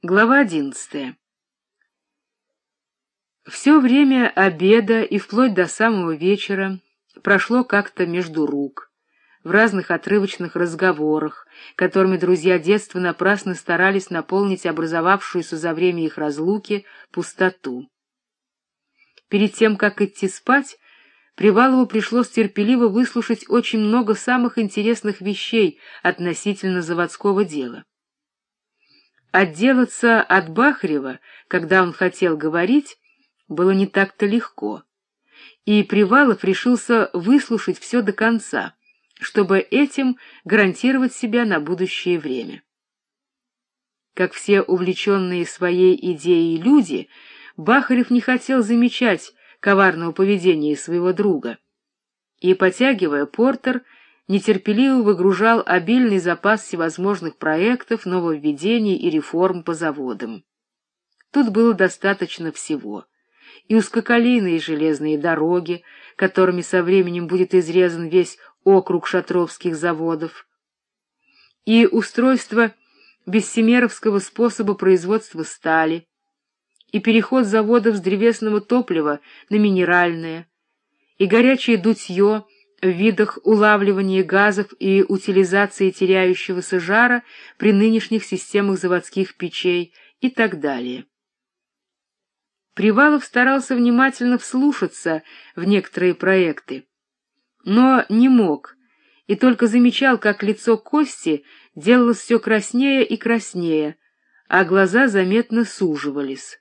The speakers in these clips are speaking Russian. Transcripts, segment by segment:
Глава одиннадцатая. Все время обеда и вплоть до самого вечера прошло как-то между рук, в разных отрывочных разговорах, которыми друзья детства напрасно старались наполнить образовавшуюся за время их разлуки пустоту. Перед тем, как идти спать, Привалову пришлось терпеливо выслушать очень много самых интересных вещей относительно заводского дела. Отделаться от Бахарева, когда он хотел говорить, было не так-то легко. И Привалов решился выслушать все до конца, чтобы этим гарантировать себя на будущее время. Как все увлеченные своей идеей люди, Бахарев не хотел замечать коварного поведения своего друга. И, потягивая портер, нетерпеливо выгружал обильный запас всевозможных проектов, нововведений и реформ по заводам. Тут было достаточно всего. И узкоколейные железные дороги, которыми со временем будет изрезан весь округ шатровских заводов, и устройство бессемеровского способа производства стали, и переход заводов с древесного топлива на минеральное, и горячее дутье — в видах улавливания газов и утилизации теряющегося жара при нынешних системах заводских печей и так далее. Привалов старался внимательно вслушаться в некоторые проекты, но не мог, и только замечал, как лицо Кости делалось все краснее и краснее, а глаза заметно суживались.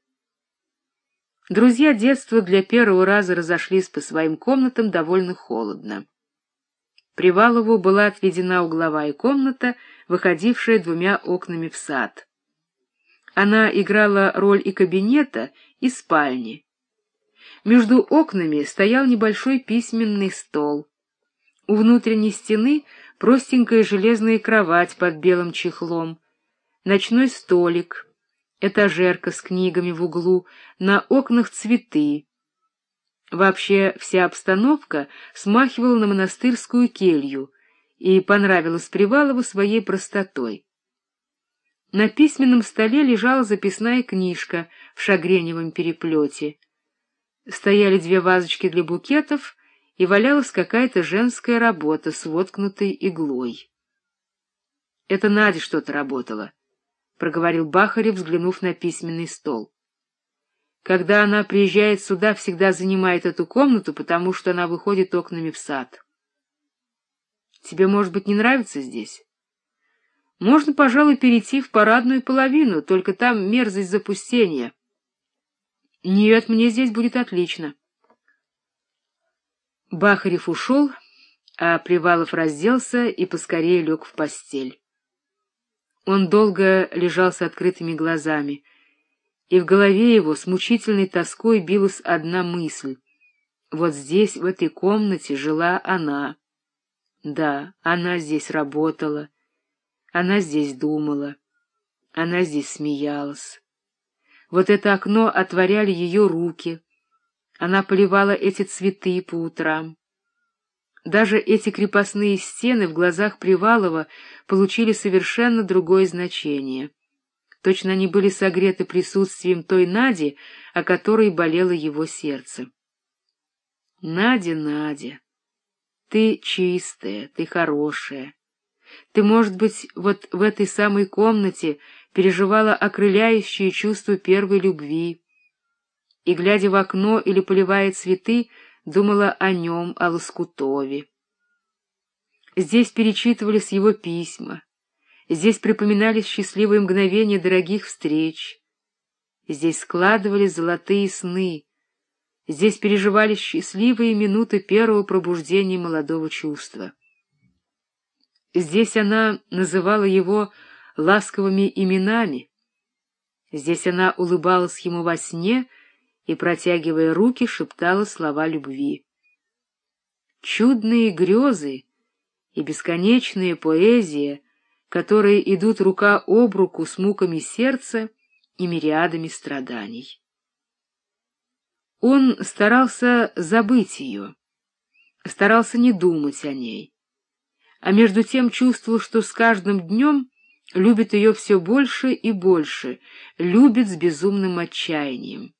Друзья детства для первого раза разошлись по своим комнатам довольно холодно. Привалову была отведена угловая комната, выходившая двумя окнами в сад. Она играла роль и кабинета, и спальни. Между окнами стоял небольшой письменный стол. У внутренней стены простенькая железная кровать под белым чехлом, ночной столик — этажерка с книгами в углу, на окнах цветы. Вообще вся обстановка смахивала на монастырскую келью и понравилась Привалову своей простотой. На письменном столе лежала записная книжка в шагреневом переплете. Стояли две вазочки для букетов, и валялась какая-то женская работа с воткнутой иглой. Это Надя что-то работала. — проговорил Бахарев, взглянув на письменный стол. Когда она приезжает сюда, всегда занимает эту комнату, потому что она выходит окнами в сад. Тебе, может быть, не нравится здесь? Можно, пожалуй, перейти в парадную половину, только там мерзость запустения. Нет, мне здесь будет отлично. Бахарев ушел, а Привалов разделся и поскорее лег в постель. Он долго лежал с открытыми глазами, и в голове его с мучительной тоской билась одна мысль. Вот здесь, в этой комнате, жила она. Да, она здесь работала, она здесь думала, она здесь смеялась. Вот это окно отворяли ее руки, она поливала эти цветы по утрам. Даже эти крепостные стены в глазах Привалова получили совершенно другое значение. Точно они были согреты присутствием той Нади, о которой болело его сердце. Надя, Надя, ты чистая, ты хорошая. Ты, может быть, вот в этой самой комнате переживала окрыляющее чувство первой любви. И, глядя в окно или поливая цветы, думала о нем, о Лоскутове. Здесь перечитывались его письма, здесь припоминались счастливые мгновения дорогих встреч, здесь складывались золотые сны, здесь переживались счастливые минуты первого пробуждения молодого чувства. Здесь она называла его ласковыми именами, здесь она улыбалась ему во сне и, протягивая руки, шептала слова любви. Чудные грезы и бесконечная поэзия, которые идут рука об руку с муками сердца и мириадами страданий. Он старался забыть ее, старался не думать о ней, а между тем чувствовал, что с каждым днем любит ее все больше и больше, любит с безумным отчаянием.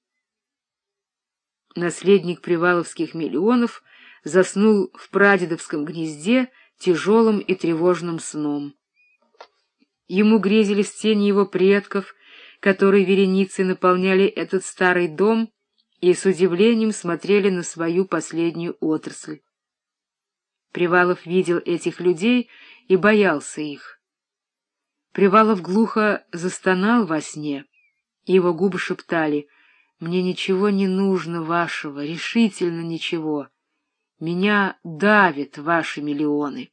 Наследник приваловских миллионов заснул в прадедовском гнезде тяжелым и тревожным сном. Ему грезились тени его предков, которые вереницы наполняли этот старый дом и с удивлением смотрели на свою последнюю отрасль. Привалов видел этих людей и боялся их. Привалов глухо застонал во сне, его губы шептали «Мне ничего не нужно вашего, решительно ничего. Меня давят ваши миллионы».